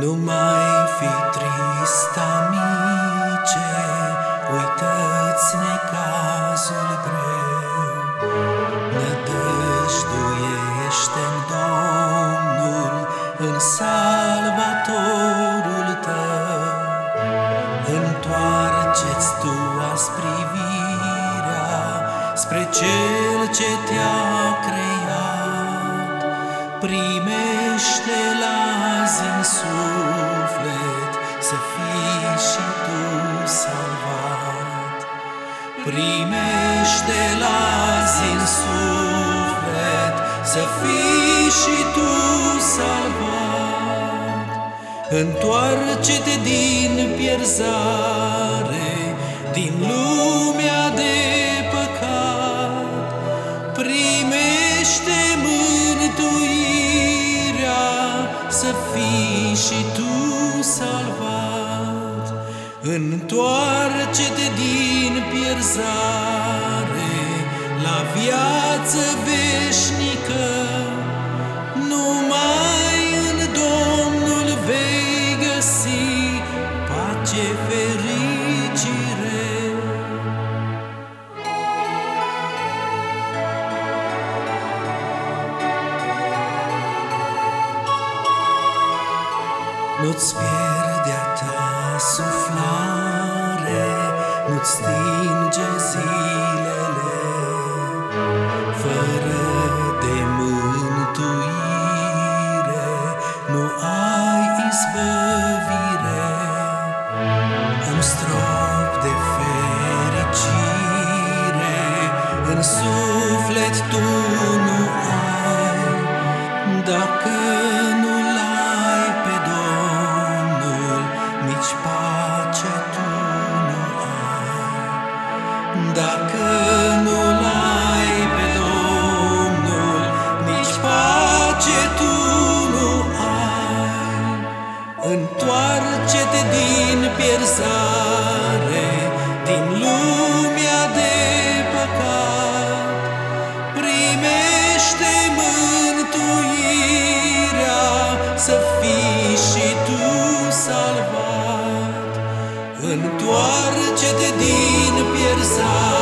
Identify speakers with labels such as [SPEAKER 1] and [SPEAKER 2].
[SPEAKER 1] Nu mai fi trist, amice, Uită-ți necazul greu, Nădăjduiește-n Domnul, În Salvatorul tău. Întoarce-ți tu azi privirea Spre Cel ce te-a creat, Primește la azi în suflet Să fii și tu salvat. Primește la azi în suflet Să fii și tu salvat. Întoarce-te din pierzare, Din lumea de păcat, Primește mântuirea, Să fii și tu salvat. Întoarce-te din pierzare La viață veșnică, Nu-ți pierde a ta suflare, Nu-ți stinge zilele, Fără de mântuire Nu ai izbăvire, Un strop de fericire În suflet tu nu Întoarce-te din pierzare, Din lumea de păcat, Primește mântuirea, Să fii și tu salvat. Întoarce-te din pierzare